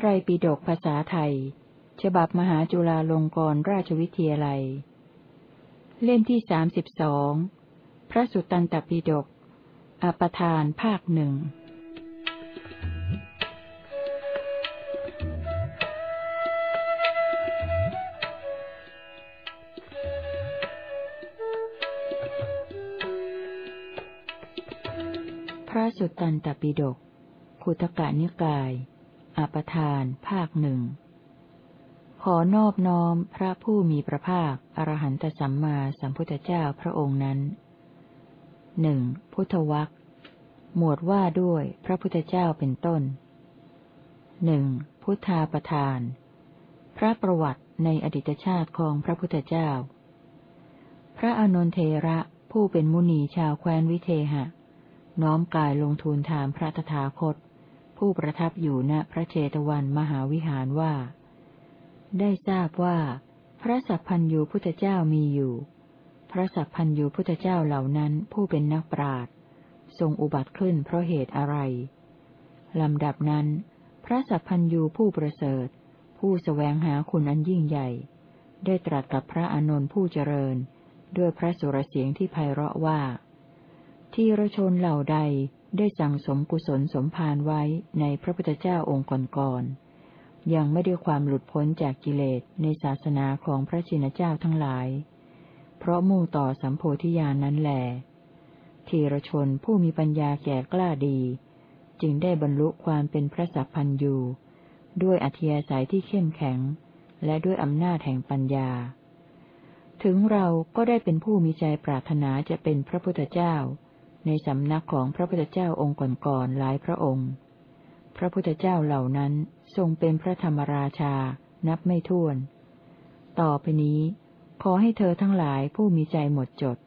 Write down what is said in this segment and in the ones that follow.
ไตรปิฎกภาษาไทย ฉบับมหาจุฬาลงกรณราชวิทยาลัย เล่มที่สามสิบสองพระสุตตันตปิฎกอปทานภาคหนึ่งพระสุตตันตปิฎกขุตกะนิกาย อปทาน ภาคหนึ่ง ขอนอบน้อมพระผู้มีพระภาค อรหันตสัมมาสัมพุทธเจ้าพระองค์นั้นหนึ่งพุทธวักหมวดว่าด้วยพระพุทธเจ้าเป็นต้นหนึ่งพุทธาประธาน พระประวัติในอดีตชาติของพระพุทธเจ้า พระอนนเทระผู้เป็นมุนีชาวแคว้นวิเทหะ น้อมกายลงทูลถามพระตถาคต ผู้ประทับอยู่ณพระเชตวันมหาวิหารว่า ได้ทราบว่า พระสัพพัญญูพุทธเจ้ามีอยู่ พระสัพพัญญูพุทธเจ้าเหล่านั้นผู้เป็นนักปราชญ์ทรงอุบัติขึ้นเพราะเหตุอะไร ลำดับนั้น พระสัพพัญญูผู้ประเสริฐ ผู้สแสวงหาคุณอันยิ่งใหญ่ ได้ตรัสกับพระอานนท์ผู้เจริญ ด้วยพระสุรเสียงที่ไพเราะว่า ที่ระชนเหล่าใด ได้สั่งสมกุศลสมภารไว้ในพระพุทธเจ้าองค์ก่อนๆ ยังไม่ได้ความหลุดพ้นจากกิเลสในศาสนาของพระชินเจ้าทั้งหลาย เพราะมุ่งต่อสัมโพธิญาณนนั้นแหลทีรชนผู้มีปัญญาแก่กล้าดี จึงได้บรรลุความเป็นพระสัพพันยูด้วยอธิยาศัยที่เข้มแข็ง และด้วยอำนาจแห่งปัญญา ถึงเราก็ได้เป็นผู้มีใจปรารถนาจะเป็นพระพุทธเจ้า ในสำนักของพระพุทธเจ้าองค์ก่อนๆหลายพระองค์ พระพุทธเจ้าเหล่านั้นทรงเป็นพระธรรมราชา นับไม่ถ้วน ต่อไปนี้ ขอให้เธอทั้งหลายผู้มีใจหมดจด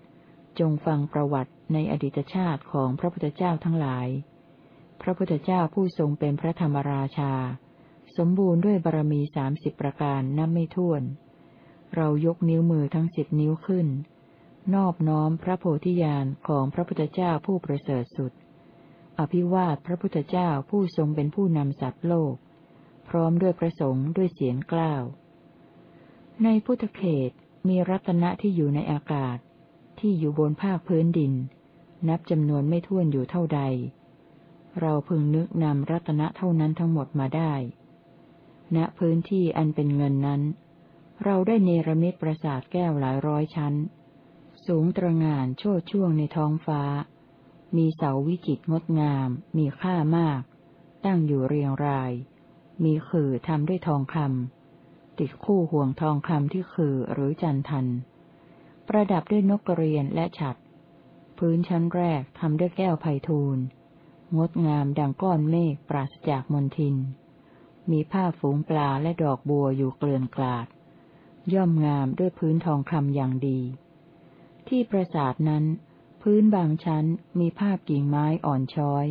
จงฟังประวัติในอดีตชาติของพระพุทธเจ้าทั้งหลาย พระพุทธเจ้าผู้ทรงเป็นพระธรรมราชา สมบูรณ์ด้วยบารมีสามสิบประการนับไม่ถ้วน เรายกนิ้วมือทั้งสิบนิ้วขึ้น นอบน้อมพระโพธิญาณของพระพุทธเจ้าผู้ประเสริฐสุด อภิวาทพระพุทธเจ้าผู้ทรงเป็นผู้นำสัตว์โลก พร้อมด้วยพระสงฆ์ด้วยเสียงกล้าว ในพุทธเขตมีรัตนะที่อยู่ในอากาศ ที่อยู่บนภาคพื้นดิน นับจำนวนไม่ถ้วนอยู่เท่าใด เราพึงนึกนำรัตนะเท่านั้นทั้งหมดมาได้ ณพื้นที่อันเป็นเงินนั้น เราได้เนรมิตปราสาทแก้วหลายร้อยชั้น สูงตระงานโชดช่วงในท้องฟ้า มีเสาวิจิตงดงาม มีค่ามาก ตั้งอยู่เรียงราย มีขื่อทำด้วยทองคำติดคู่ห่วงทองคำที่ขื่อหรือจันทัน ประดับด้วยนกกระเรียนและฉัดพื้นชั้นแรกทำด้วยแก้วไพทูลงดงามดังก้อนเมฆปราศจากมนทิน มีผ้าฝูงปลาและดอกบัวอยู่เกลื่อนกลาด ย่อมงามด้วยพื้นทองคำอย่างดี ที่ปราสาทนั้น พื้นบางชั้นมีภาพกิ่งไม้อ่อนช้อย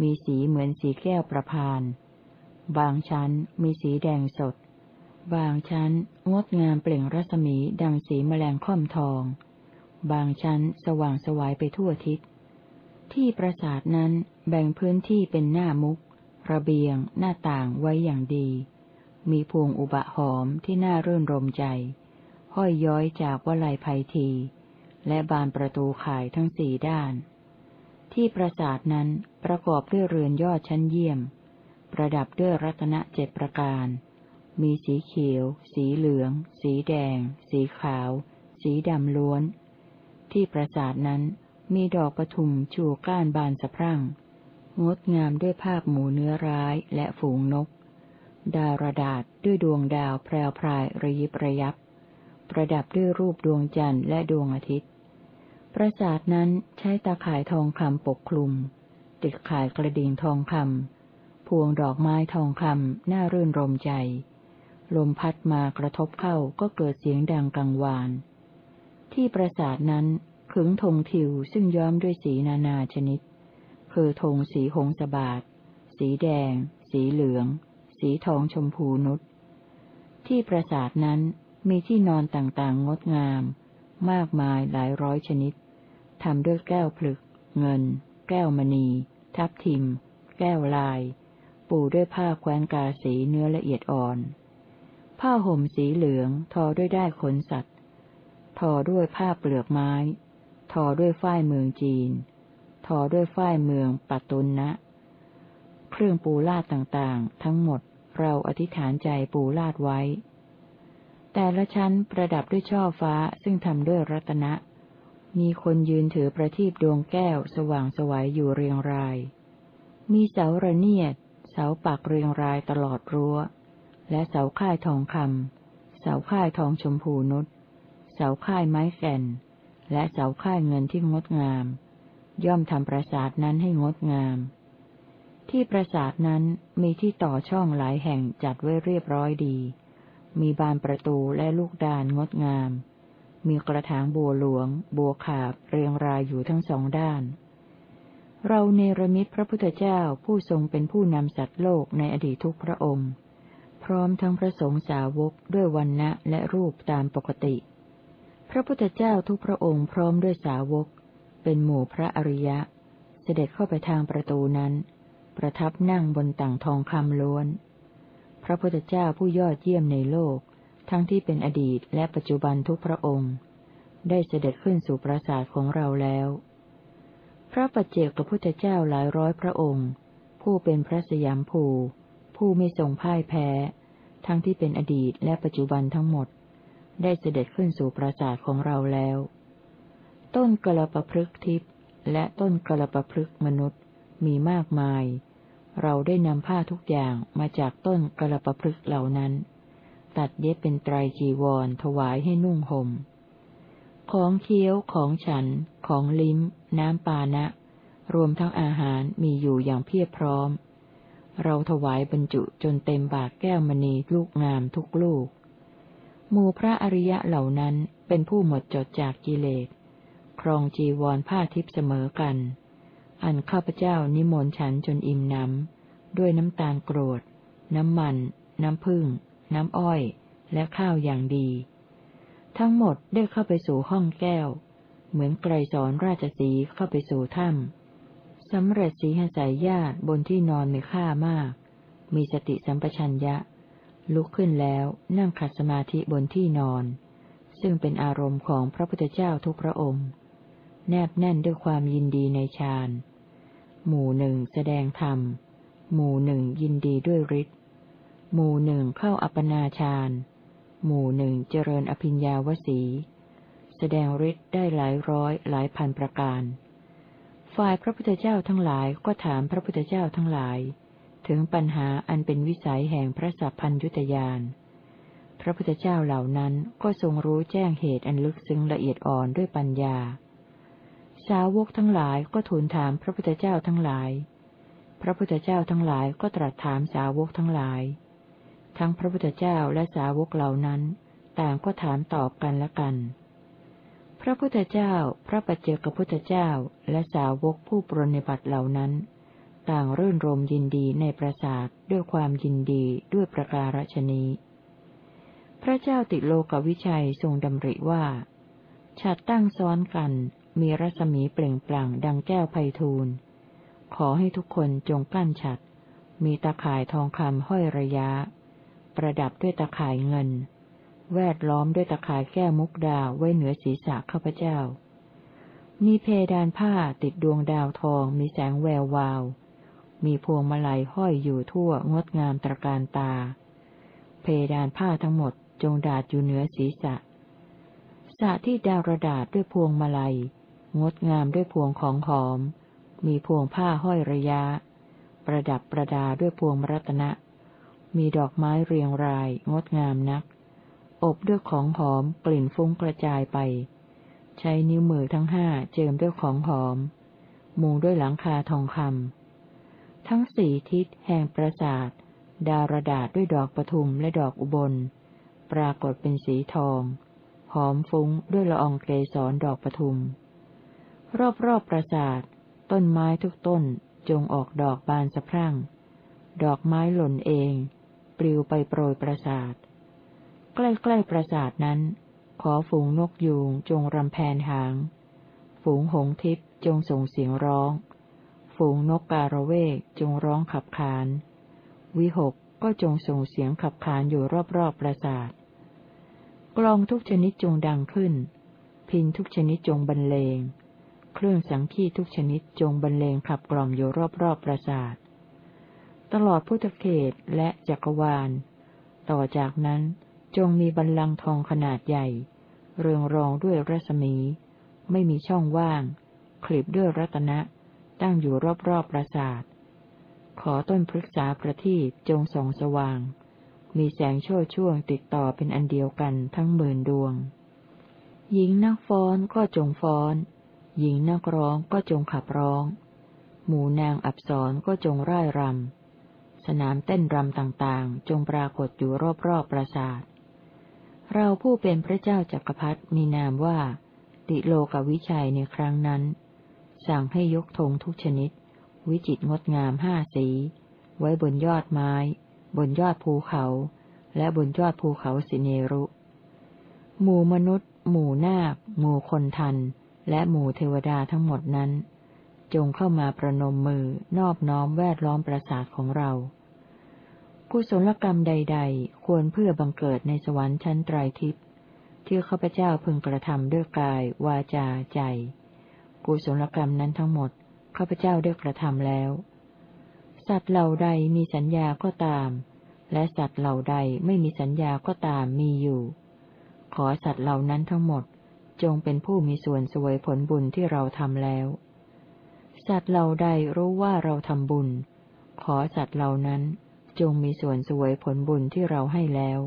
มีสีเหมือนสีแก้วประพาน บางชั้นมีสีแดงสด บางชั้นงดงามเปล่งรัศมีดังสีแมลงค่อมทอง บางชั้นสว่างสวายไปทั่วทิศ ที่ปราสาทนั้นแบ่งพื้นที่เป็นหน้ามุก ระเบียง หน้าต่างไว้อย่างดี มีพวงอุบะหอมที่น่ารื่นรมใจ ห้อยย้อยจากวลัยภัยที และบานประตูข่ายทั้งสี่ด้าน ที่ปราสาทนั้นประกอบด้วยเรือนยอดชั้นเยี่ยม ประดับด้วยรัตนเจ็ดประการ มีสีเขียว สีเหลือง สีแดง สีขาว สีดำล้วน ที่ปราสาทนั้นมีดอกประทุมชูก้านบานสะพรั่ง งดงามด้วยภาพหมูเนื้อร้ายและฝูงนก ดารดาษด้วยดวงดาวแพรวพรายระยิบระยับ ประดับด้วยรูปดวงจันทร์และดวงอาทิตย์ ปราสาทนั้นใช้ตาข่ายทองคำปกคลุม ติดข่ายกระดิ่งทองคำพวงดอกไม้ทองคำน่ารื่นรมใจ ลมพัดมากระทบเข้าก็เกิดเสียงดังกังวาน ที่ปราสาทนั้นขึงธงทิวซึ่งย้อมด้วยสีนานาชนิด คือธงสีหงสบาทสีแดง สีเหลือง สีทองชมพูนุชที่ปราสาทนั้นมีที่นอนต่างๆงดงาม มากมายหลายร้อยชนิด ทำด้วยแก้วผลึก เงิน แก้วมณี ทับทิม แก้วลาย ปูด้วยผ้าแคว้นกาสีเนื้อละเอียดอ่อน ผ้าห่มสีเหลือง ทอด้วยได้ขนสัตว์ ทอด้วยผ้าเปลือกไม้ ทอด้วยฝ้ายเมืองจีน ทอด้วยฝ้ายเมืองปัตตุนนะ เครื่องปูลาดต่างๆ ทั้งหมดเราอธิษฐานใจปูลาดไว้ แต่ละชั้นประดับด้วยช่อฟ้าซึ่งทำด้วยรัตนะ มีคนยืนถือประทีปดวงแก้วสว่างสวัยอยู่เรียงราย มีเสาระเนียด เสาปักเรียงรายตลอดรั้ว และเสาค่ายทองคำเสาค่ายทองชมพูนุชเสาค่ายไม้แก่น และเสาค่ายเงินที่งดงาม ย่อมทำปราสาทนั้นให้งดงาม ที่ปราสาทนั้นมีที่ต่อช่องหลายแห่งจัดไว้เรียบร้อยดี มีบานประตูและลูกดานงดงาม มีกระถางบัวหลวง บัวขาบเรียงรายอยู่ทั้งสองด้าน เราเนรมิตพระพุทธเจ้าผู้ทรงเป็นผู้นำสัตว์โลกในอดีตทุกพระองค์ พร้อมทั้งพระสงฆ์สาวกด้วยวันณะและรูปตามปกติ พระพุทธเจ้าทุกพระองค์พร้อมด้วยสาวก เป็นหมู่พระอริยะ เสด็จเข้าไปทางประตูนั้น ประทับนั่งบนต่างทองคำล้วน พระพุทธเจ้าผู้ยอดเยี่ยมในโลก ทั้งที่เป็นอดีตและปัจจุบันทุกพระองค์ ได้เสด็จขึ้นสู่ปราสาทของเราแล้ว พระปัจเจกพระพุทธเจ้าหลายร้อยพระองค์ ผู้เป็นพระสยามภู ผู้ไม่ทรงพ่ายแพ้ ทั้งที่เป็นอดีตและปัจจุบันทั้งหมด ได้เสด็จขึ้นสู่ปราสาทของเราแล้ว ต้นกระปพฤกทิพย์และต้นกระปพฤกมนุษย์มีมากมาย เราได้นำผ้าทุกอย่างมาจากต้นกระปพฤกเหล่านั้น ตัดเย็บเป็นไตรจีวรถวายให้นุ่งหม่ม ของเคี้ยวของฉัน ของลิ้ม น้ำปานะ รวมทั้งอาหารมีอยู่อย่างเพียบพร้อม เราถวายบรรจุจนเต็มบาทแก้วมณีลูกงามทุกลูกหมู่พระอริยะเหล่านั้นเป็นผู้หมดจดจากกิเลส ครองจีวรผ้าทิพย์เสมอกัน อันข้าพเจ้านิมนต์ฉันจนอิ่มน้ำด้วยน้ำตาลโกรดน้ำมัน น้ำผึ้ง น้ำอ้อย และข้าวอย่างดี ทั้งหมดได้เข้าไปสู่ห้องแก้ว เหมือนไกรสอนราชสีเข้าไปสู่ถ้ำสำเร็จสีหสายญาติบนที่นอนมีค่ามาก มีสติสัมปชัญญะ ลุกขึ้นแล้วนั่งขัดสมาธิบนที่นอน ซึ่งเป็นอารมณ์ของพระพุทธเจ้าทุกพระองค์ แนบแน่นด้วยความยินดีในฌานหมู่หนึ่งแสดงธรรม หมู่หนึ่งยินดีด้วยฤทธิ หมู่หนึ่งเข้าอัปปนาฌาน หมู่หนึ่งเจริญอภิญญาวสี แสดงฤทธิ์ได้หลายร้อยหลายพันประการ ฝ่ายพระพุทธเจ้าทั้งหลายก็ถามพระพุทธเจ้าทั้งหลาย ถึงปัญหาอันเป็นวิสัยแห่งพระสัพพัญยุตยาน พระพุทธเจ้าเหล่านั้นก็ทรงรู้แจ้งเหตุอันลึกซึ้งละเอียดอ่อนด้วยปัญญา สาวกทั้งหลายก็ทูลถามพระพุทธเจ้าทั้งหลาย พระพุทธเจ้าทั้งหลายก็ตรัสถามสาวกทั้งหลาย ทั้งพระพุทธเจ้าและสาวกเหล่านั้น ต่างก็ถามตอบกันและกัน พระพุทธเจ้า พระปัจเจกพุทธเจ้า และสาวกผู้ปรนิบัติเหล่านั้น ต่างรื่นรมยินดีในประสาทด้วยความยินดีด้วยประการฉนี้ พระเจ้าติโลกวิชัยทรงดำริว่าฉัดตั้งซ้อนกัน มีรัศมีเปล่งปลั่งดังแก้วไพทูล ขอให้ทุกคนจงกั้นฉัด มีตาข่ายทองคำห้อยระยะ ประดับด้วยตาข่ายเงิน แวดล้อมด้วยตาข่ายแก้วมุกดาวไว้เหนือศีรษะข้าพเจ้า มีเพดานผ้าติดดวงดาวทองมีแสงแวววาว มีพวงมาลัยห้อยอยู่ทั่วงดงามตระการตา เพดานผ้าทั้งหมดจงดาดอยู่เหนือศีรษะสะที่ดาวระดาษด้วยพวงมาลัย งดงามด้วยพวงของหอม มีพวงผ้าห้อยระยะ ประดับประดาด้วยพวงมรัตนะ มีดอกไม้เรียงราย งดงามนัก อบด้วยของหอมกลิ่นฟุ้งกระจายไป ใช้นิ้วมือทั้งห้าเจิมด้วยของหอม มุงด้วยหลังคาทองคำทั้งสี่ทิศแห่งปราสาท ดารดาษด้วยดอกปทุมและดอกอุบล ปรากฏเป็นสีทอง หอมฟุ้งด้วยละอองเกสรดอกปทุม รอบๆปราสาท ต้นไม้ทุกต้นจงออกดอกบานสะพรั่ง ดอกไม้หล่นเอง ปลิวไปโปรยปราสาท ใกล้ๆปราสาทนั้น ขอฝูงนกยูงจงรำแพนหาง ฝูงหงทิพจงส่งเสียงร้อง ฝูงนกการะเวกจงร้องขับขาน วิหกก็จงส่งเสียงขับขานอยู่รอบๆปราสาท กลองทุกชนิดจงดังขึ้น พินทุกชนิดจงบรรเลง เครื่องสังคีทุกชนิดจงบรรเลงขับกล่อมอยู่รอบๆปราสาท ตลอดพุทธเขตและจักรวาล ต่อจากนั้นจงมีบันลังทองขนาดใหญ่ เรืองรองด้วยรัศมี ไม่มีช่องว่าง คลิบด้วยรัตนะ ตั้งอยู่รอบๆปราสาท ขอต้นพฤกษาประทีปจงส่องสว่าง มีแสงโชดช่วงติดต่อเป็นอันเดียวกันทั้งหมื่นดวง หญิงนักฟ้อนก็จงฟ้อน หญิงนักร้องก็จงขับร้อง หมู่นางอับสรก็จงร่ายรำ สนามเต้นรำต่างๆ จงปรากฏอยู่รอบๆปราสาท เราผู้เป็นพระเจ้าจักรพรรดิมีนามว่า ติโลกวิชัยในครั้งนั้น สั่งให้ยกธงทุกชนิด วิจิตงดงามห้าสี ไว้บนยอดไม้ บนยอดภูเขา และบนยอดภูเขาสิเนรุ หมู่มนุษย์ หมู่นาค หมู่คนทัน และหมู่เทวดาทั้งหมดนั้นจงเข้ามาประนมมือนอบน้อมแวดล้อมปราสาทของเรา กุศลกรรมใด ๆ ควรเพื่อบังเกิดในสวรรค์ชั้นไตรทิพย์ที่ข้าพเจ้าพึงกระทำด้วยกาย วาจาใจ กุศลกรรมนั้นทั้งหมดข้าพเจ้าได้กระทำแล้ว สัตว์เหล่าใดมีสัญญาก็ตาม และสัตว์เหล่าใดไม่มีสัญญาก็ตามมีอยู่ ขอสัตว์เหล่านั้นทั้งหมดจงเป็นผู้มีส่วนสวยผลบุญที่เราทำแล้ว สัตว์เหล่าใดรู้ว่าเราทำบุญ ขอสัตว์เหล่านั้น จงมีส่วนสวยผลบุญที่เราให้แล้ว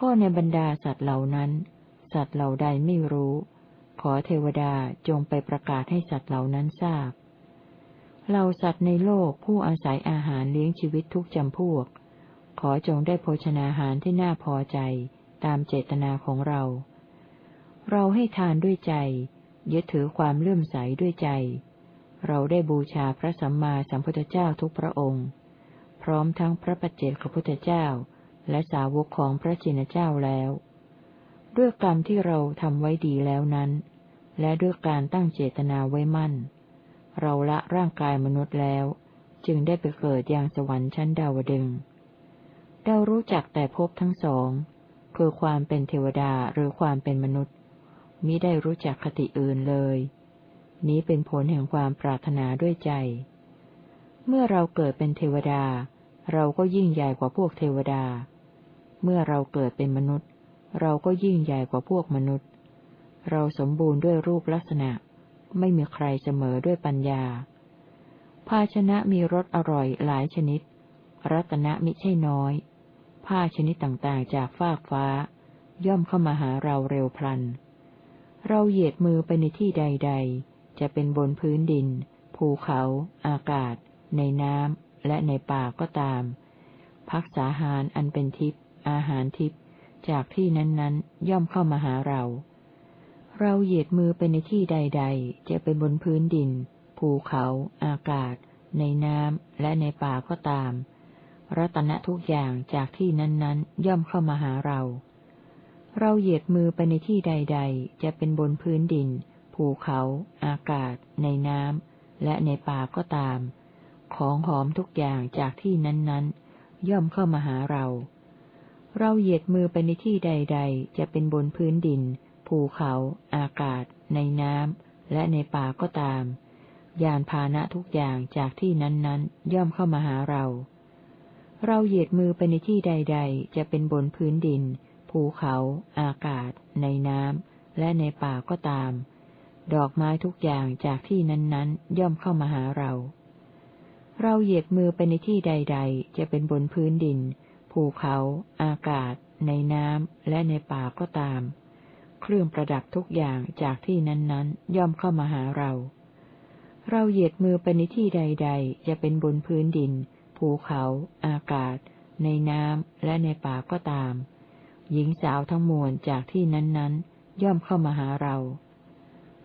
ก็ในบรรดาสัตว์เหล่านั้น สัตว์เหล่าใดไม่รู้ ขอเทวดาจงไปประกาศให้สัตว์เหล่านั้นทราบเราสัตว์ในโลกผู้อาศัยอาหารเลี้ยงชีวิตทุกจำพวก ขอจงได้โภชนาหารที่น่าพอใจตามเจตนาของเรา เราให้ทานด้วยใจ ยึดถือความเลื่อมใสด้วยใจ เราได้บูชาพระสัมมาสัมพุทธเจ้าทุกพระองค์ ร้อมทั้งพระปัจเจกพุทธเจ้า และสาวกของพระจินเจ้าแล้ว ด้วยกรรมที่เราทำไว้ดีแล้วนั้น และด้วยการตั้งเจตนาไว้มั่น เราละร่างกายมนุษย์แล้ว จึงได้ไปเกิดยังสวรรค์ชั้นดาวดึงเรารู้จักแต่พบทั้งสองคือความเป็นเทวดาหรือความเป็นมนุษย์มิได้รู้จักคติอื่นเลย นี้เป็นผลแห่งความปรารถนาด้วยใจ เมื่อเราเกิดเป็นเทวดา เราก็ยิ่งใหญ่กว่าพวกเทวดา เมื่อเราเกิดเป็นมนุษย์ เราก็ยิ่งใหญ่กว่าพวกมนุษย์ เราสมบูรณ์ด้วยรูปลักษณะ ไม่มีใครเสมอด้วยปัญญา ภาชนะมีรสอร่อยหลายชนิด รัตนะมิใช่น้อย ผ้าชนิดต่างๆจากฟากฟ้า ย่อมเข้ามาหาเราเร็วพลัน เราเหยียดมือไปในที่ใด ๆ จะเป็นบนพื้นดิน ภูเขา อากาศ ในน้ำ และในป่าก็ตาม พักษาหารอันเป็นทิพย์อาหารทิพย์จากที่นั้นๆ ย่อมเข้ามาหาเรา เราเหยียดมือไปในที่ใด ๆ จะเป็นบนพื้นดิน ภูเขา อากาศ ในน้ำและในป่าก็ตาม รัตนะทุกอย่างจากที่นั้นๆ ย่อมเข้ามาหาเรา เราเหยียดมือไปในที่ใด ๆ จะเป็นบนพื้นดิน ภูเขา อากาศ ในน้ำและในป่าก็ตาม ของหอมทุกอย่างจากที่นั้นๆ ย่อมเข้ามาหาเรา เราเหยียดมือไปในที่ใด ๆ จะเป็นบนพื้นดิน ภูเขา อากาศ ในน้ำและในป่าก็ตาม ยานพาหนะทุกอย่างจากที่นั้นๆ ย่อมเข้ามาหาเรา เราเหยียดมือไปในที่ใด ๆ จะเป็นบนพื้นดิน ภูเขา อากาศ ในน้ำและในป่าก็ตาม ดอกไม้ทุกอย่างจากที่นั้นๆ ย่อมเข้ามาหาเรา เราเหยียดมือไปในที่ใด ๆ จะเป็นบนพื้นดิน ภูเขา อากาศ ในน้ำ และในป่าก็ตาม เครื่องประดับทุกอย่างจากที่นั้นๆ ย่อมเข้ามาหาเรา เราเหยียดมือไปในที่ใด ๆ จะเป็นบนพื้นดิน ภูเขา อากาศ ในน้ำ และในป่าก็ตาม หญิงสาวทั้งมวลจากที่นั้นๆ ย่อมเข้ามาหาเรา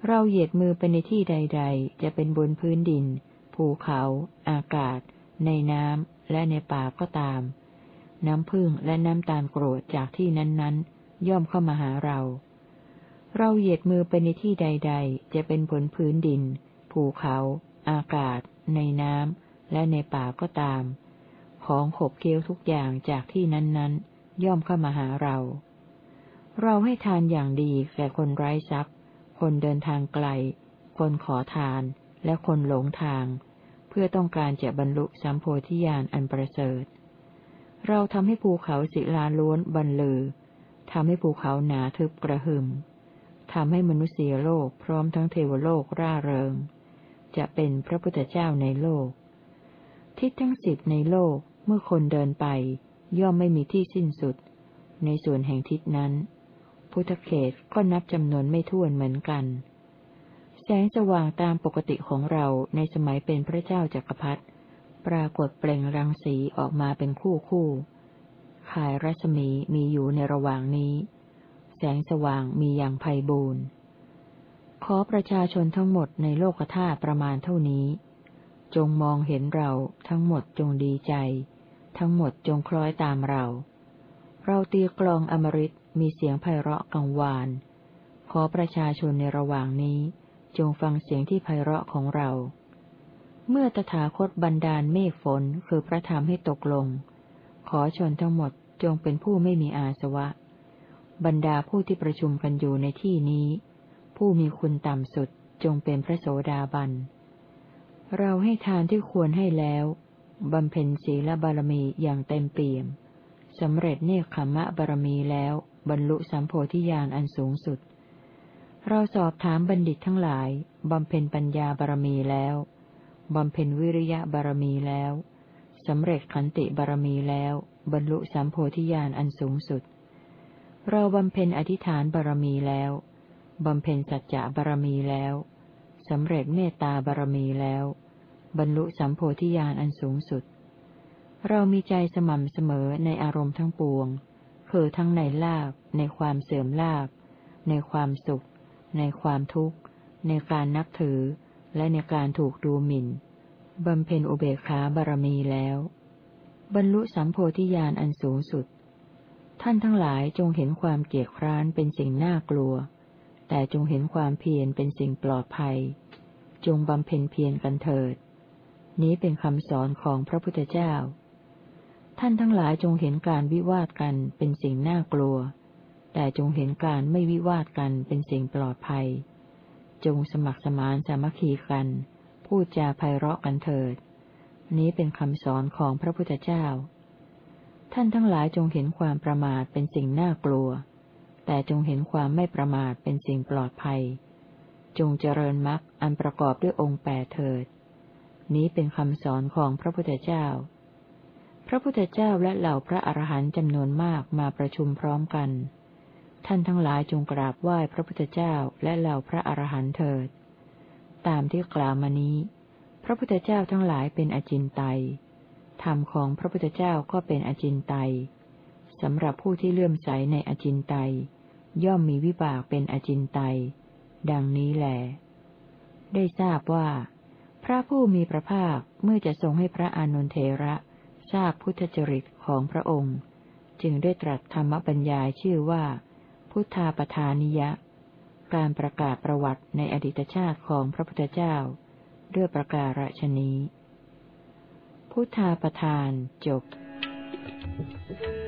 เราเหยียดมือไปในที่ใด ๆ จะเป็นบนพื้นดิน ภูเขา อากาศ ในน้ำและในป่าก็ตาม น้ำพึ่งและน้ำตาลกรธจากที่นั้นๆ ย่อมเข้ามาหาเรา เราเหยียดมือไปในที่ใด ๆ จะเป็นบนพื้นดิน ภูเขา อากาศ ในน้ำและในป่าก็ตาม ของขบเคี้ยวทุกอย่างจากที่นั้นๆ ย่อมเข้ามาหาเรา เราให้ทานอย่างดีแก่คนไร้ทรัพย์ คนเดินทางไกล คนขอทาน และคนหลงทาง เพื่อต้องการจะบรรลุสัมโพธิญาณอันประเสริฐ เราทำให้ภูเขาศิลาล้วนบรรลือทำให้ภูเขาหนาทึบกระหึ่มทำให้มนุษยโลกพร้อมทั้งเทวโลกร่าเริง จะเป็นพระพุทธเจ้าในโลก ทิศทั้งสิบในโลกเมื่อคนเดินไป ย่อมไม่มีที่สิ้นสุด ในส่วนแห่งทิศนั้น พุทธเขตก็นับจำนวนไม่ถ้วนเหมือนกัน แสงสว่างตามปกติของเราในสมัยเป็นพระเจ้าจักรพรรดิปรากฏเปล่งรังสีออกมาเป็นคู่คู่ข่ายรัศมีมีอยู่ในระหว่างนี้ แสงสว่างมีอย่างไพ่บูรณ์ขอประชาชนทั้งหมดในโลกธาตุประมาณเท่านี้ จงมองเห็นเราทั้งหมดจงดีใจ ทั้งหมดจงคล้อยตามเรา เราตีกลองอมริตมีเสียงไพเราะกังวาน ขอประชาชนในระหว่างนี้ จงฟังเสียงที่ไพเราะของเรา เมื่อตถาคตบันดาลเมฆฝนคือพระธรรมให้ตกลง ขอชนทั้งหมดจงเป็นผู้ไม่มีอาสวะ บรรดาผู้ที่ประชุมกันอยู่ในที่นี้ ผู้มีคุณต่ำสุดจงเป็นพระโสดาบัน เราให้ทานที่ควรให้แล้วบำเพ็ญศีลบารมีอย่างเต็มเปี่ยมสำเร็จเนคขมะบารมีแล้วบรรลุสัมโพธิญาณอันสูงสุด เราสอบถามบัณฑิตทั้งหลาย บำเพ็ญปัญญาบารมีแล้ว บำเพ็ญวิริยะบารมีแล้ว สำเร็จขันติบารมีแล้ว บรรลุสัมโพธิญาณอันสูงสุด เราบำเพ็ญอธิษฐานบารมีแล้ว บำเพ็ญสัจจะบารมีแล้ว สำเร็จเมตตาบารมีแล้ว บรรลุสัมโพธิญาณอันสูงสุด เรามีใจสม่ำเสมอในอารมณ์ทั้งปวง คือทั้งในลาบในความเสื่อมลาบในความสุข ในความทุกข์ ในการนับถือ และในการถูกดูหมิ่น บำเพ็ญอุเบกขาบารมีแล้ว บรรลุสัมโพธิญาณอันสูงสุด ท่านทั้งหลายจงเห็นความเกียดคร้านเป็นสิ่งน่ากลัว แต่จงเห็นความเพียรเป็นสิ่งปลอดภัย จงบำเพ็ญเพียรกันเถิด นี้เป็นคำสอนของพระพุทธเจ้า ท่านทั้งหลายจงเห็นการวิวาทกันเป็นสิ่งน่ากลัว แต่จงเห็นการไม่วิวาทกันเป็นสิ่งปลอดภัย จงสมัครสมานสามัคคีกัน พูดจาไพเราะกันเถิด นี้เป็นคำสอนของพระพุทธเจ้า ท่านทั้งหลายจงเห็นความประมาทเป็นสิ่งน่ากลัว แต่จงเห็นความไม่ประมาทเป็นสิ่งปลอดภัย จงเจริญมรรคอันประกอบด้วยองค์แปดเถิด นี้เป็นคำสอนของพระพุทธเจ้าพระพุทธเจ้าและเหล่าพระอรหันต์จำนวนมากมาประชุมพร้อมกัน ท่านทั้งหลายจงกราบไหว้พระพุทธเจ้าและเหล่าพระอรหันต์เถิด ตามที่กล่าวมานี้ พระพุทธเจ้าทั้งหลายเป็นอจินไตยธรรมของพระพุทธเจ้าก็เป็นอจินไตยสำหรับผู้ที่เลื่อมใสในอจินไตยย่อมมีวิบากเป็นอจินไตยดังนี้แหลได้ทราบว่า พระผู้มีพระภาคเมื่อจะทรงให้พระอานนทเทระทราบพุทธจริตของพระองค์ จึงได้ตรัสธรรมบัญญายชื่อว่า พุทธาปทานิยะ การประกาศประวัติในอดีตชาติของพระพุทธเจ้า ด้วยประการฉนี้ พุทธาปทานจบ Thank you.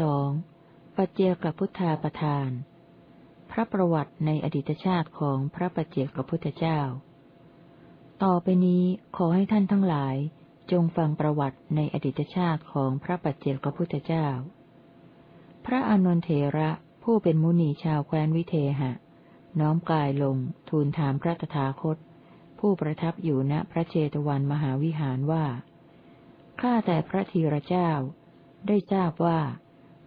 สองปัจเจกพุทธาประธาน พระประวัติในอดีตชาติของพระปัจเจกพุทธเจ้า ต่อไปนี้ขอให้ท่านทั้งหลาย จงฟังประวัติในอดีตชาติของพระปัจเจกพุทธเจ้า พระอานนทเถระผู้เป็นมุนีชาวแคว้นวิเทหะ น้อมกายลงทูลถามพระตถาคต ผู้ประทับอยู่ณพระเจตวันมหาวิหารว่า ข้าแต่พระธีรเจ้า ได้ทราบว่า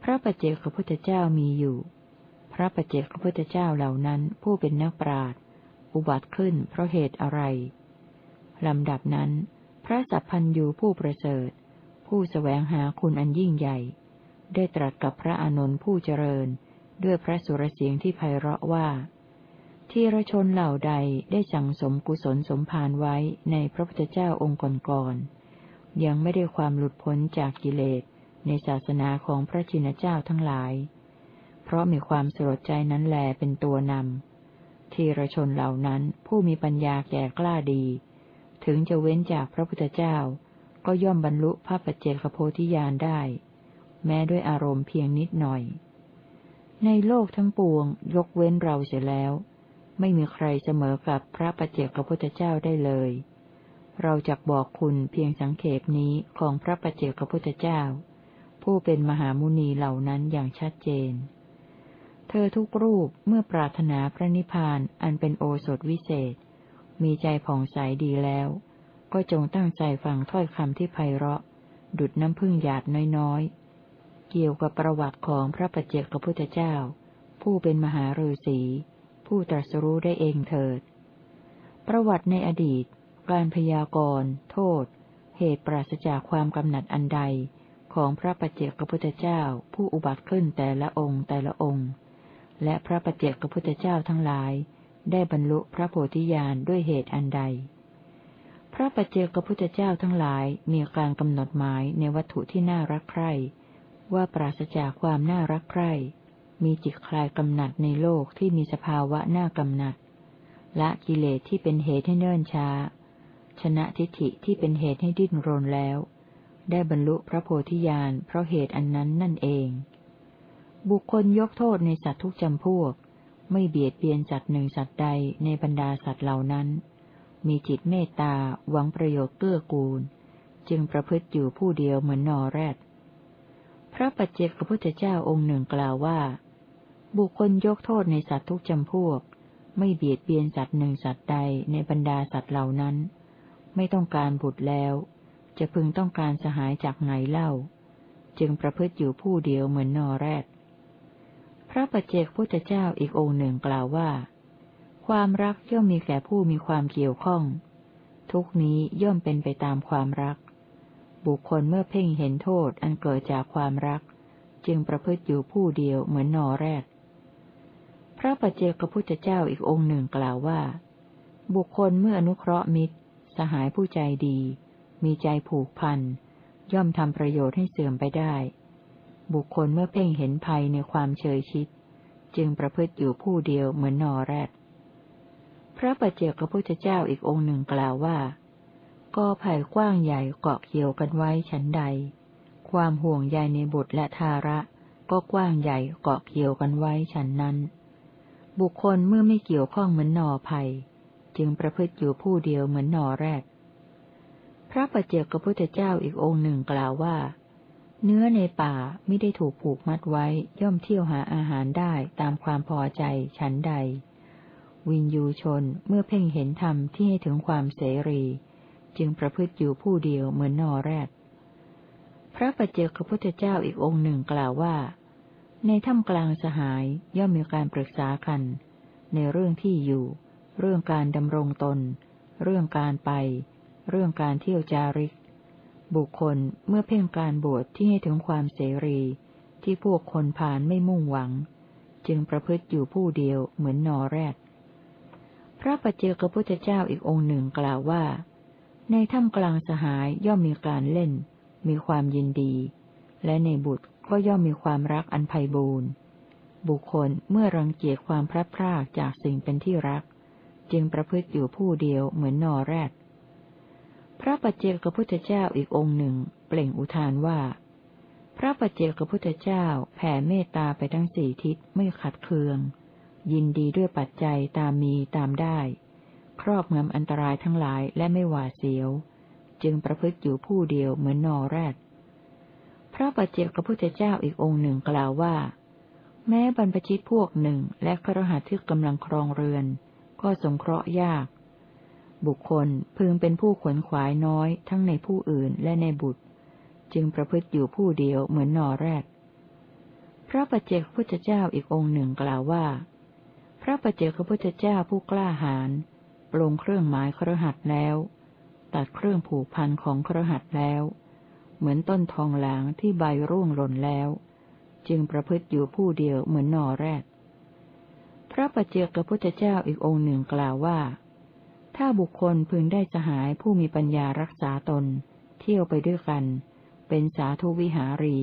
พระปัจเจกพุทธเจ้ามีอยู่ พระปัจเจกพุทธเจ้าเหล่านั้นผู้เป็นนักปราชญ์อุบัติขึ้นเพราะเหตุอะไร ลำดับนั้น พระสัพพันยูผู้ประเสริฐ ผู้สแสวงหาคุณอันยิ่งใหญ่ ได้ตรัสกับพระอานนท์ผู้เจริญ ด้วยพระสุรเสียงที่ไพเราะว่า ที่ระชนเหล่าใดได้สั่งสมกุศลสมภารไว้ในพระพุทธเจ้าองค์ก่อนๆยังไม่ได้ความหลุดพ้นจากกิเลสในศาสนาของพระชินเจ้าทั้งหลาย เพราะมีความสลดใจนั้นแลเป็นตัวนำทีระชนเหล่านั้นผู้มีปัญญาแก่กล้าดี ถึงจะเว้นจากพระพุทธเจ้า ก็ย่อมบรรลุพระปัจเจกโพธิญาณได้ แม้ด้วยอารมณ์เพียงนิดหน่อย ในโลกทั้งปวงยกเว้นเราเสียแล้ว ไม่มีใครเสมอกับพระปัจเจกพุทธเจ้าได้เลย เราจะบอกคุณเพียงสังเขปนี้ของพระปัจเจกพุทธเจ้า ผู้เป็นมหามุนีเหล่านั้นอย่างชัดเจน เธอทุกรูปเมื่อปรารถนาพระนิพพานอันเป็นโอสถวิเศษ มีใจผ่องใสดีแล้ว ก็จงตั้งใจฟังถ้อยคำที่ไพเราะ ดุดน้ำพึ่งหยาดน้อยๆ เกี่ยวกับประวัติของพระปัจเจกพุทธเจ้า ผู้เป็นมหาฤาษีผู้ตรัสรู้ได้เองเถิด ประวัติในอดีต การพยากรณ์ โทษ เหตุปราศจากความกำหนัดอันใด ของพระปัจเจกพุทธเจ้า ผู้อุบัติขึ้นแต่ละองค์แต่ละองค์ และพระปัจเจกพุทธเจ้าทั้งหลาย ได้บรรลุพระโพธิญาณด้วยเหตุอันใด พระปัจเจกพุทธเจ้าทั้งหลายมีการกำหนดหมายในวัตถุที่น่ารักใคร่ว่าปราศจากความน่ารักใคร่ มีจิตคลายกำหนัดในโลกที่มีสภาวะน่ากำหนัด ละกิเลสที่เป็นเหตุให้เนิ่นช้า ชนะทิฏฐิที่เป็นเหตุให้ดิ้นรนแล้ว ได้บรรลุพระโพธิญาณเพราะเหตุอันนั้นนั่นเอง บุคคลยกโทษในสัตว์ทุกจำพวก ไม่เบียดเบียนสัตว์หนึ่งสัตว์ใดในบรรดาสัตว์เหล่านั้น มีจิตเมตตาหวังประโยชน์เกื้อกูล จึงประพฤติอยู่ผู้เดียวเหมือนนอแรด พระปัจเจกพระพุทธเจ้าองค์หนึ่งกล่าวว่า บุคคลยกโทษในสัตว์ทุกจำพวก ไม่เบียดเบียนสัตว์หนึ่งสัตว์ใดในบรรดาสัตว์เหล่านั้น ไม่ต้องการบุตรแล้ว จะพึงต้องการสหายจากไหนเล่า จึงประพฤติอยู่ผู้เดียวเหมือนนอแรด พระปัจเจกพุทธเจ้าอีกองค์หนึ่งกล่าวว่า ความรักย่อมมีแก่ผู้มีความเกี่ยวข้อง ทุกนี้ย่อมเป็นไปตามความรัก บุคคลเมื่อเพ่งเห็นโทษอันเกิดจากความรัก จึงประพฤติอยู่ผู้เดียวเหมือนนอแรดพระปัจเจกพุทธเจ้าอีกองค์หนึ่งกล่าวว่า บุคคลเมื่ออนุเคราะห์มิตร สหายผู้ใจดี มีใจผูกพันย่อมทำประโยชน์ให้เสื่อมไปได้ บุคคลเมื่อเพ่งเห็นภัยในความเฉยชิด จึงประพฤติอยู่ผู้เดียวเหมือนนอแรดพระปัจเจกพระพุทธเจ้าอีกองค์หนึ่งกล่าวว่าก็ไผ่กว้างใหญ่เกาะเกี่ยวกันไว้ฉันใด ความห่วงใยในบุตรและทาระ ก็กว้างใหญ่เกาะเกี่ยวกันไว้ฉันนั้น บุคคลเมื่อไม่เกี่ยวข้องเหมือนนอไผ่จึงประพฤติอยู่ผู้เดียวเหมือนนอแรดพระปัจเจกพุทธเจ้าอีกองค์หนึ่งกล่าวว่า เนื้อในป่าไม่ได้ถูกผูกมัดไว้ ย่อมเที่ยวหาอาหารได้ตามความพอใจฉันใด วินยูชนเมื่อเพ่งเห็นธรรมที่ให้ถึงความเสรี จึงประพฤติอยู่ผู้เดียวเหมือนนอแรก พระปัจเจกพุทธเจ้าอีกองค์หนึ่งกล่าวว่า ในถ้ำกลางสหายย่อมมีการปรึกษากัน ในเรื่องที่อยู่ เรื่องการดำรงตน เรื่องการไป เรื่องการเที่ยวจาริก บุคคลเมื่อเพ่งการบวชที่ให้ถึงความเสรี ที่พวกคนผ่านไม่มุ่งหวัง จึงประพฤติอยู่ผู้เดียวเหมือนนอแรก พระปัจเจกพุทธเจ้าอีกองค์หนึ่งกล่าวว่า ในถ้ำกลางสหายย่อมมีการเล่น มีความยินดี และในบุตรก็ย่อมมีความรักอันไพ่บูรณ์บุคคลเมื่อรังเกียจความพลัดพรากจากสิ่งเป็นที่รัก จึงประพฤติอยู่ผู้เดียวเหมือนนอแรก พระปัจเจกพุทธเจ้าอีกองค์หนึ่ง เปล่งอุทานว่า พระปัจเจกพุทธเจ้าแผ่เมตตาไปทั้งสี่ทิศไม่ขัดเคือง ยินดีด้วยปัจจัยตามมีตามได้ ครอบงำอันตรายทั้งหลายและไม่หวาเสียว จึงประพฤติอยู่ผู้เดียวเหมือนนอแรดพระปัจเจกพุทธเจ้าอีกองค์หนึ่งกล่าวว่า แม้บรรพชิตพวกหนึ่งและครหัสที่กำลังครองเรือน ก็สงเคราะห์ยาก บุคคลพึงเป็นผู้ขวนขวายน้อยทั้งในผู้อื่นและในบุตร จึงประพฤติอยู่ผู้เดียวเหมือนนอแรก พระปัจเจกพุทธเจ้าอีกองค์หนึ่งกล่าวว่า พระปัจเจกพุทธเจ้าผู้กล้าหาญลงเครื่องหมายครหัสแล้ว ตัดเครื่องผูกพันของครหัสแล้ว เหมือนต้นทองหลางที่ใบร่วงหล่นแล้ว จึงประพฤติอยู่ผู้เดียวเหมือนนอแรก พระปัจเจกพุทธเจ้าอีกองค์หนึ่งกล่าวว่า ถ้าบุคคลพึงได้สหายผู้มีปัญญารักษาตน เที่ยวไปด้วยกัน เป็นสาธุวิหารี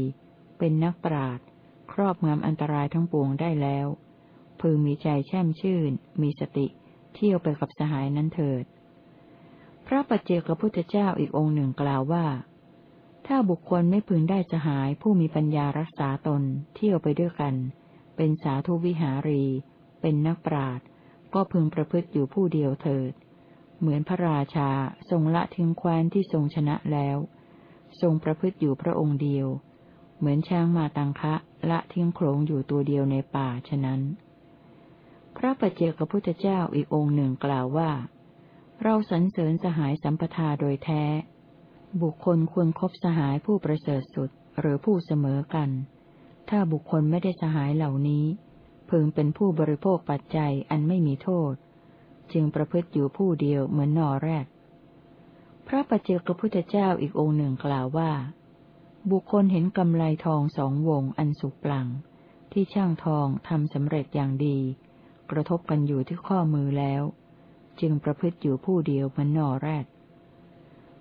เป็นนักปราดครอบงำอันตรายทั้งปวงได้แล้ว พึงมีใจแช่มชื่น มีสติ เที่ยวไปกับสหายนั้นเถิด พระปัจเจกพุทธเจ้าอีกองค์หนึ่งกล่าวว่า ถ้าบุคคลไม่พึงได้สหายผู้มีปัญญารักษาตน เที่ยวไปด้วยกัน เป็นสาธุวิหารี เป็นนักปราดก็พึงประพฤติอยู่ผู้เดียวเถิด เหมือนพระราชาทรงละทิ้งแคว้นที่ทรงชนะแล้ว ทรงประพฤติอยู่พระองค์เดียว เหมือนช้างมาตังคะละทิ้งโขลงอยู่ตัวเดียวในป่าฉะนั้น พระปัจเจกพุทธเจ้าอีกองค์หนึ่งกล่าวว่า เราสรรเสริญสหายสัมปทาโดยแท้ บุคคลควรครบสหายผู้ประเสริฐสุดหรือผู้เสมอกัน ถ้าบุคคลไม่ได้สหายเหล่านี้ พึงเป็นผู้บริโภคปัจจัยอันไม่มีโทษ จึงประพฤติอยู่ผู้เดียวเหมือนนอแรกพระปเจกพุทธเจ้าอีกองค์หนึ่งกล่าวว่า บุคคลเห็นกำไลทองสองวงอันสุกปลัง ที่ช่างทองทำสำเร็จอย่างดี กระทบกันอยู่ที่ข้อมือแล้ว จึงประพฤติอยู่ผู้เดียวเหมือนนอแรก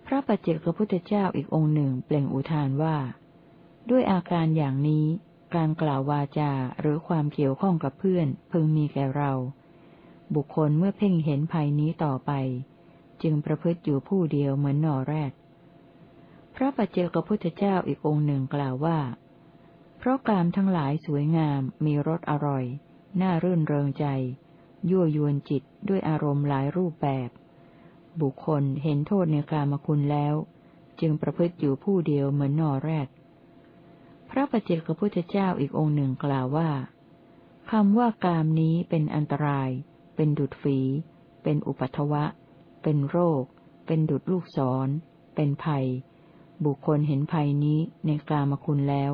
พระปเจกพุทธเจ้าอีกองค์หนึ่งเปล่งอุทานว่า ด้วยอาการอย่างนี้การกล่าววาจาหรือความเกี่ยวข้องกับเพื่อนพึงมีแก่เรา บุคคลเมื่อเพ่งเห็นภัยนี้ต่อไป จึงประพฤติอยู่ผู้เดียวเหมือนนอแรก พระปัจเจกขพุทธเจ้าอีกองค์หนึ่งกล่าวว่า เพราะกามทั้งหลายสวยงาม มีรสอร่อย น่ารื่นเริงใจ ยั่วยวนจิตด้วยอารมณ์หลายรูปแบบ บุคคลเห็นโทษในกามคุณแล้ว จึงประพฤติอยู่ผู้เดียวเหมือนนอแรก พระปฏิเจกพุทธเจ้าอีกองค์หนึ่งกล่าวว่าคำว่ากามนี้เป็นอันตราย เป็นดุดฝี เป็นอุปัตวะ เป็นโรค เป็นดุดลูกศร เป็นภัย บุคคลเห็นภัยนี้ในกลามคุณแล้ว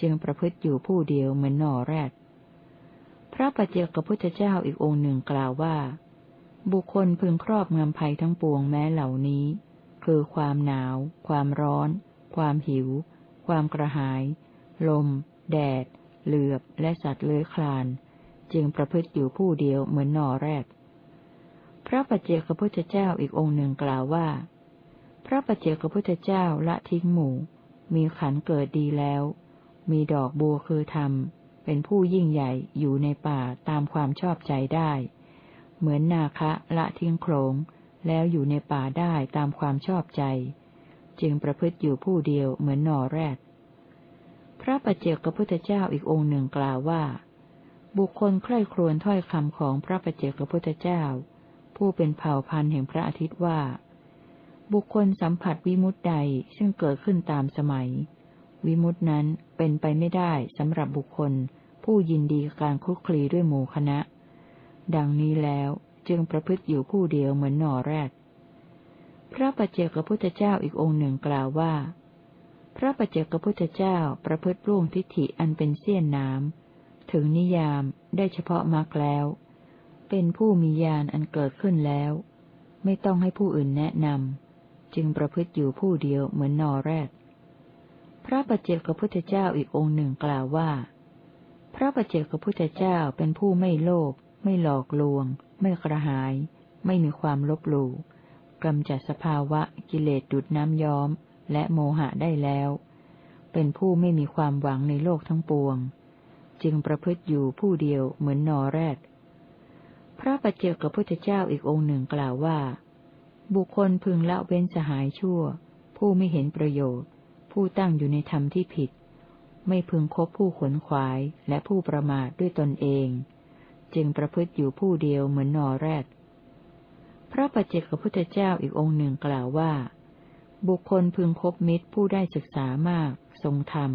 จึงประพฤติอยู่ผู้เดียวเหมือนนอแรกพระปัจเจกพุทธเจ้าอีกองค์หนึ่งกล่าวว่า บุคคลพึงครอบงำภัยทั้งปวงแม้เหล่านี้ คือความหนาว ความร้อน ความหิว ความกระหาย ลม แดด เหลือบ และสัตว์เลื้อยคลาน จึงประพฤติอยู่ผู้เดียวเหมือนนอแรก พระปัจเจกพุทธเจ้าอีกองค์หนึ่งกล่าวว่า พระปัจเจกพุทธเจ้าละทิ้งหมู่ มีขันเกิดดีแล้ว มีดอกบัวคือธรรม เป็นผู้ยิ่งใหญ่อยู่ในป่าตามความชอบใจได้ เหมือนนาคะละทิ้งโขลงแล้วอยู่ในป่าได้ตามความชอบใจ จึงประพฤติอยู่ผู้เดียวเหมือนนอแรก พระปัจเจกพุทธเจ้าอีกองค์หนึ่งกล่าวว่า บุคคลใคร่ครวญถ้อยคำของพระปัจเจกพุทธเจ้า ผู้เป็นเผ่าพันธุ์แห่งพระอาทิตย์ว่า บุคคลสัมผัสวิมุตใดซึ่งเกิดขึ้นตามสมัย วิมุตนั้นเป็นไปไม่ได้สำหรับบุคคล ผู้ยินดีการคลุกคลีด้วยหมู่คณะ ดังนี้แล้วจึงประพฤติอยู่ผู้เดียวเหมือนหน่อแรก พระปัจเจกพุทธเจ้าอีกองค์หนึ่งกล่าวว่า พระปัจเจกพุทธเจ้าประพฤติร่วงทิฏฐิอันเป็นเสี้ยนน้ำ ถึงนิยามได้เฉพาะมรรคแล้ว เป็นผู้มีญาณอันเกิดขึ้นแล้ว ไม่ต้องให้ผู้อื่นแนะนำจึงประพฤติอยู่ผู้เดียวเหมือนนอแรก พระปัจเจกพุทธเจ้าอีกองค์หนึ่งกล่าวว่า พระปัจเจกพุทธเจ้าเป็นผู้ไม่โลภไม่หลอกลวง ไม่กระหาย ไม่มีความลบหลู่กำจัดสภาวะกิเลสดุดน้ำย้อม และโมหะได้แล้ว เป็นผู้ไม่มีความหวังในโลกทั้งปวง จึงประพฤติอยู่ผู้เดียวเหมือนนอแรกพระปัจเจกพุทธเจ้าอีกองค์หนึ่งกล่าวว่า บุคคลพึงละเว้นสหายชั่ว ผู้ไม่เห็นประโยชน์ ผู้ตั้งอยู่ในธรรมที่ผิด ไม่พึงคบผู้ขนขวายและผู้ประมาทด้วยตนเอง จึงประพฤติอยู่ผู้เดียวเหมือนนอแรกพระปัจเจกพุทธเจ้าอีกองค์หนึ่งกล่าวว่า บุคคลพึงคบมิตรผู้ได้ศึกษามาก ทรงธรรม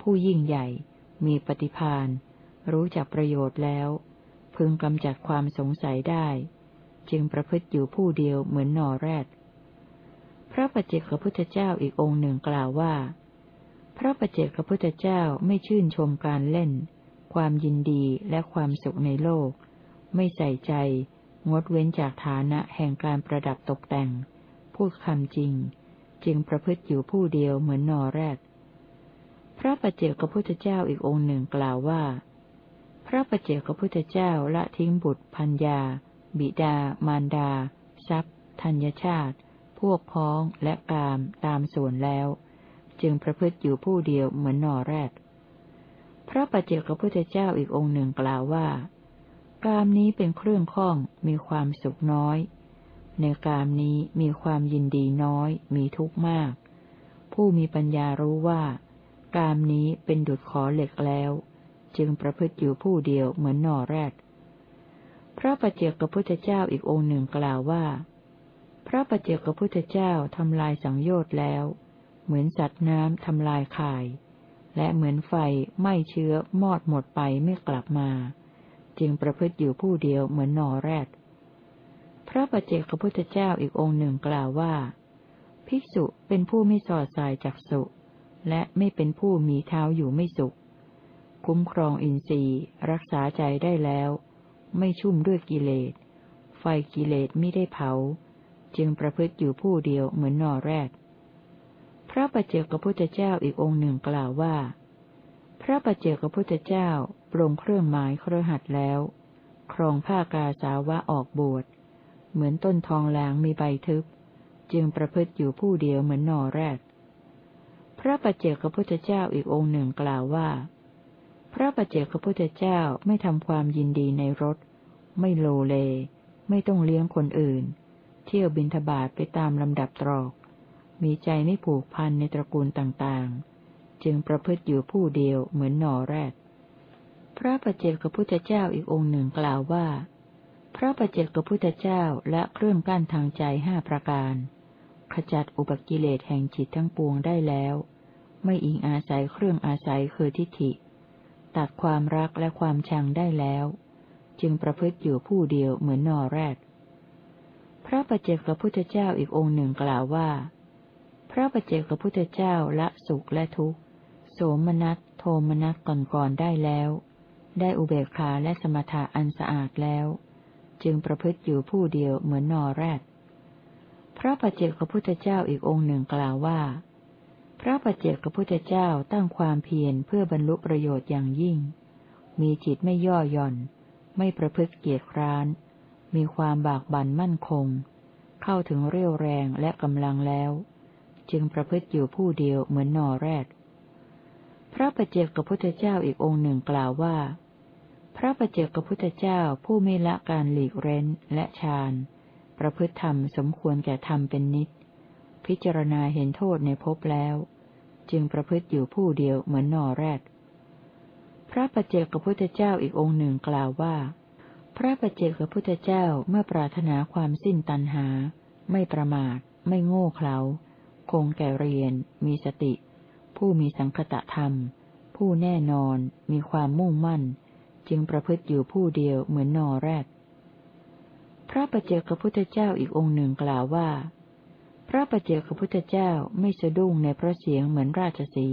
ผู้ยิ่งใหญ่ มีปฏิพานรู้จักประโยชน์แล้ว พึงกำจัดความสงสัยได้ จึงประพฤติอยู่ผู้เดียวเหมือนนอแรกพระปัจเจกพุทธเจ้าอีกองค์หนึ่งกล่าวว่า พระปเจกพระพุทธเจ้าไม่ชื่นชมการเล่น ความยินดีและความสุขในโลก ไม่ใส่ใจ งดเว้นจากฐานะแห่งการประดับตกแต่ง พูดคำจริง จึงประพฤติอยู่ผู้เดียวเหมือนนอแรก พระประเจกขพุทธเจ้าอีกองค์หนึ่งกล่าวว่า พระประเจกขพุทธเจ้าละทิ้งบุตรพัญญา บิดา มารดา ทรัพย์ ธัญชาติ พวกพ้องและกามตามส่วนแล้ว จึงประพฤติอยู่ผู้เดียวเหมือนนอแรก พระปัจเจกพุทธเจ้าอีกองค์หนึ่งกล่าวว่า กามนี้เป็นเครื่องข้องมีความสุขน้อย ในกามนี้มีความยินดีน้อย มีทุกข์มาก ผู้มีปัญญารู้ว่า กามนี้เป็นดุจขอเหล็กแล้ว จึงประพฤติอยู่ผู้เดียวเหมือนนอแรกพระปัจเจกขพุทธเจ้าอีกองค์หนึ่งกล่าวว่า พระปัจเจกพุทธเจ้าทำลายสังโยชน์แล้ว เหมือนสัตว์น้ำทำลายข่าย และเหมือนไฟไหม้เชื้อมอดหมดไปไม่กลับมา จึงประพฤติอยู่ผู้เดียวเหมือนนอแรดพระปัจเจกพุทธเจ้าอีกองค์หนึ่งกล่าวว่า ภิกษุเป็นผู้ไม่สอดสายจากสุ และไม่เป็นผู้มีเท้าอยู่ไม่สุข คุ้มครองอินทรีย์ รักษาใจได้แล้ว ไม่ชุ่มด้วยกิเลส ไฟกิเลสไม่ได้เผา จึงประพฤติอยู่ผู้เดียวเหมือนนอแรก พระปัจเจกพุทธเจ้าอีกองค์หนึ่งกล่าวว่า พระปัจเจกพุทธเจ้าปรงเครื่องหมายเครือหัดแล้ว ครองผ้ากาสาวะออกบวช เหมือนต้นทองแหลงมีใบทึบ จึงประพฤติอยู่ผู้เดียวเหมือนนอแรก พระปัจเจกพุทธเจ้าอีกองค์หนึ่งกล่าวว่า พระปัจเจกพุทธเจ้าไม่ทำความยินดีในรถ ไม่โลเล ไม่ต้องเลี้ยงคนอื่น เที่ยวบินทบาทไปตามลำดับตรอก มีใจไม่ผูกพันในตระกูลต่างๆ จึงประพฤติอยู่ผู้เดียวเหมือนหนอแรก พระประเจกพุทธเจ้าอีกองค์หนึ่งกล่าวว่า พระประเจกพุทธเจ้าและเครื่องกั้นทางใจห้าประการ ขจัดอุปกิเลสแห่งจิตทั้งปวงได้แล้ว ไม่อิงอาศัยเครื่องอาศัยคือทิฏฐิ ตัดความรักและความชังได้แล้ว จึงประพฤติอยู่ผู้เดียวเหมือนนอแรก พระปัจเจกพระพุทธเจ้าอีกองค์หนึ่งกล่าวว่า พระปัจเจกพุทธเจ้าละสุขและทุกข์โสมนัสโทมนัสก่อนๆได้แล้ว ได้อุเบกขาและสมถะอันสะอาดแล้ว จึงประพฤติอยู่ผู้เดียวเหมือนนอแรก พระปัจเจกพุทธเจ้าอีกองค์หนึ่งกล่าวว่า พระปัจเจกพุทธเจ้าตั้งความเพียรเพื่อบรรลุประโยชน์อย่างยิ่ง มีจิตไม่ย่อหย่อน ไม่ประพฤติเกียรคร้าน มีความบากบั่นมั่นคง เข้าถึงเรี่ยวแรงและกำลังแล้ว จึงประพฤติอยู่ผู้เดียวเหมือนนอแรกพระประเจกกับพุทธเจ้าอีกองค์หนึ่งกล่าวว่า พระประเจกกับพุทธเจ้าผู้ไม่ละการหลีกเร้นและฌาน ประพฤติธรรมสมควรแก่ธรรมเป็นนิด พิจารณาเห็นโทษในภพแล้ว จึงประพฤติอยู่ผู้เดียวเหมือนนอแรก พระประเจกกับพุทธเจ้าอีกองค์หนึ่งกล่าวว่า พระปัจเจกพุทธเจ้าเมื่อปรารถนาความสิ้นตัณหา ไม่ประมาท ไม่โง่เขลาคงแก่เรียน มีสติ ผู้มีสังคตะธรรม ผู้แน่นอน มีความมุ่งมั่น จึงประพฤติอยู่ผู้เดียวเหมือนนอแรก พระปัจเจกพุทธเจ้าอีกองค์หนึ่งกล่าวว่า พระปัจเจกพุทธเจ้าไม่สะดุ้งในพระเสียงเหมือนราชสี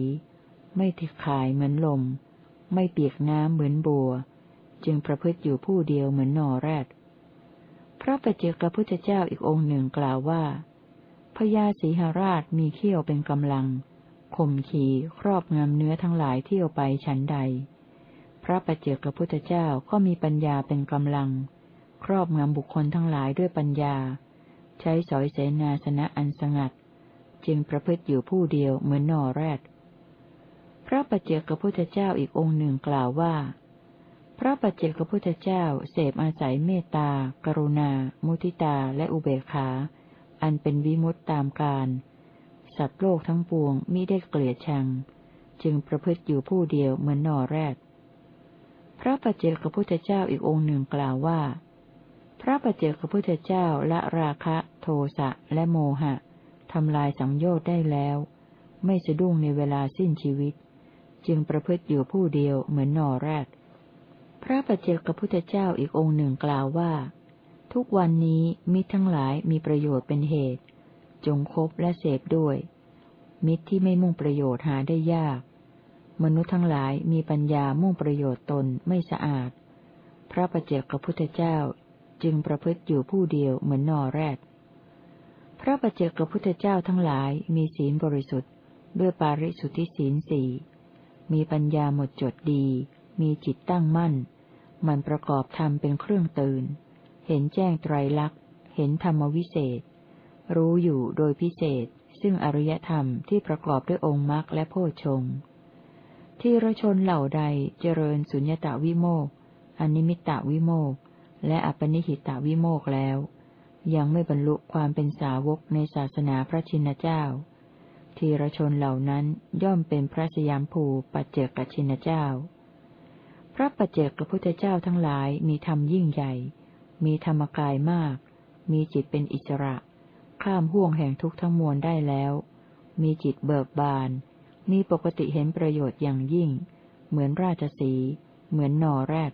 ไม่ติดขายเหมือนลม ไม่เปียกน้ำเหมือนบัว จึงประพฤติอยู่ผู้เดียวเหมือนนอแรด พระปเจกพุทธเจ้าอีกองค์หนึ่งกล่าวว่าพญาสีหราชมีเขี้ยวเป็นกำลังข่มขีครอบงำเนื้อทั้งหลายเที่ยวไปฉันใด พระปเจกพุทธเจ้าก็มีปัญญาเป็นกำลัง ครอบงำบุคคลทั้งหลายด้วยปัญญา ใช้สอยเสนาสนะอันสงัด จึงประพฤติอยู่ผู้เดียวเหมือนนอแรด พระปเจกพุทธเจ้าอีกองค์หนึ่งกล่าวว่า พระปัจเจกพุทธเจ้าเสพอาศัยเมตตา กรุณา มุทิตาและอุเบกขา อันเป็นวิมุตตามการสัตว์โลกทั้งปวงมิได้เกลียดชัง จึงประพฤติอยู่ผู้เดียวเหมือนนอแรกพระปัจเจกพุทธเจ้าอีกองค์หนึ่งกล่าวว่า พระปเจกพุทธเจ้าละราคะโทสะและโมหะทำลายสังโยชน์ได้แล้ว ไม่สะดุ้งในเวลาสิ้นชีวิต จึงประพฤติอยู่ผู้เดียวเหมือนนอแรก พระปเจกพุทธเจ้าอีกองค์หนึ่งกล่าวว่า ทุกวันนี้มิตรทั้งหลายมีประโยชน์เป็นเหตุ จงคบและเสพด้วย มิตรที่ไม่มุ่งประโยชน์หาได้ยาก มนุษย์ทั้งหลายมีปัญญามุ่งประโยชน์ตนไม่สะอาด พระประเจกพระพุทธเจ้า จึงประพฤติอยู่ผู้เดียวเหมือนนอแรด พระประเจกพระพุทธเจ้าทั้งหลายมีศีลบริสุทธิ์ ด้วยปาริสุทธิศีลสี่ มีปัญญาหมดจดดี มีจิตตั้งมั่น มันประกอบธรรมเป็นเครื่องตื่น เห็นแจ้งไตรลักษณ์ เห็นธรรมวิเศษ รู้อยู่โดยพิเศษ ซึ่งอริยธรรมที่ประกอบด้วยองค์มรรคและโพชงที่รชนเหล่าใดเจริญสุญญตาวิโมกอนิมิตตวิโมก และอปนิหิตาวิโมกแล้ว ยังไม่บรรลุความเป็นสาวกในศาสนาพระชินเจ้า ทีรชนเหล่านั้นย่อมเป็นพระสยามภูปัจเจกชินเจ้า พระปัจเจกพระพุทธเจ้าทั้งหลายมีธรรมยิ่งใหญ่ มีธรรมกายมาก มีจิตเป็นอิสระ ข้ามห่วงแห่งทุกข์ทั้งมวลได้แล้ว มีจิตเบิกบาน มีปกติเห็นประโยชน์อย่างยิ่ง เหมือนราชสี เหมือนนอแรด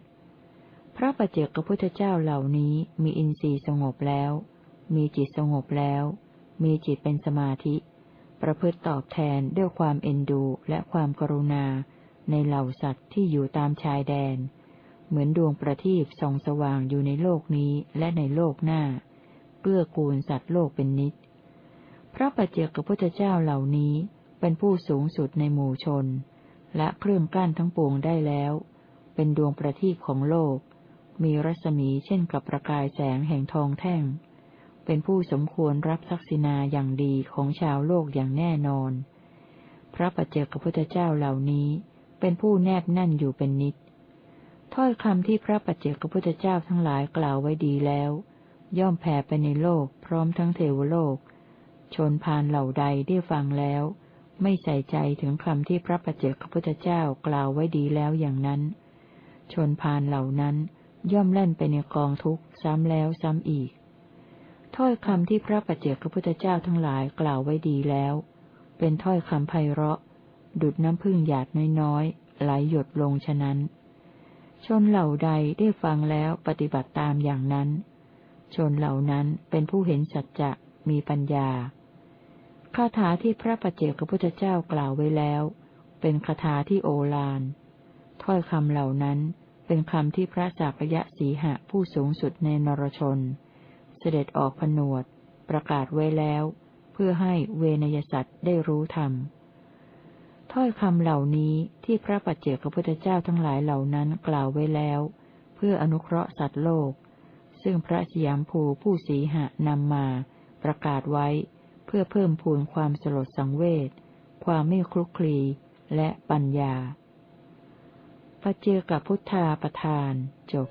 พระปเจกพระพุทธเจ้าเหล่านี้มีอินทรีย์สงบแล้ว มีจิตสงบแล้ว มีจิตเป็นสมาธิ ประพฤติตอบแทนด้วยความเอ็นดูและความกรุณา ในเหล่าสัตว์ที่อยู่ตามชายแดน เหมือนดวงประทีปส่องสว่างอยู่ในโลกนี้และในโลกหน้าเพื่อกูลสัตว์โลกเป็นนิด พระปัจเจกพุทธเจ้าเหล่านี้เป็นผู้สูงสุดในหมู่ชน และเครื่องกั้นทั้งปวงได้แล้ว เป็นดวงประทีปของโลก มีรัศมีเช่นกับประกายแสงแห่งทองแท่ง เป็นผู้สมควรรับทักษิณาอย่างดีของชาวโลกอย่างแน่นอน พระปัจเจกพุทธเจ้าเหล่านี้ เป็นผู้แนบแน่นอยู่เป็นนิด ถ้อยคำที่พระปัจเจกพุทธเจ้าทั้งหลายกล่าวไว้ดีแล้ว ย่อมแผ่ไปในโลกพร้อมทั้งเทวโลก ชนพานเหล่าใดได้ฟังแล้ว ไม่ใส่ใจถึงคำที่พระปัจเจกพุทธเจ้ากล่าวไว้ดีแล้วอย่างนั้น ชนพานเหล่านั้น ย่อมเล่นไปในกองทุกข์ซ้ำแล้วซ้ำอีก ถ้อยคำที่พระปัจเจกพระพุทธเจ้าทั้งหลายกล่าวไว้ดีแล้ว เป็นถ้อยคำไพเราะ ดุดน้ำพึ่งหยาดน้อยๆไหลหยดลงฉะนั้น ชนเหล่าใดได้ฟังแล้วปฏิบัติตามอย่างนั้น ชนเหล่านั้นเป็นผู้เห็นสัจจะมีปัญญาคาถาที่พระปัจเจกพระพุทธเจ้ากล่าวไว้แล้ว เป็นคาถาที่โอฬารถ้อยคำเหล่านั้น เป็นคำที่พระสักยะสีหะผู้สูงสุดในนรชน เสด็จออกผนวด ประกาศไว้แล้ว เพื่อให้เวนยสัตว์ได้รู้ธรรมถ้อยคำเหล่านี้ที่พระปัจเจกพระพุทธเจ้าทั้งหลายเหล่านั้นกล่าวไว้แล้ว เพื่ออนุเคราะห์สัตว์โลก ซึ่งพระสยามภูผู้สีหะนำมา ประกาศไว้เพื่อเพิ่มพูนความสลดสังเวชความไม่คลุกคลีและปัญญา ปัจเจกพุทธาประธานจบ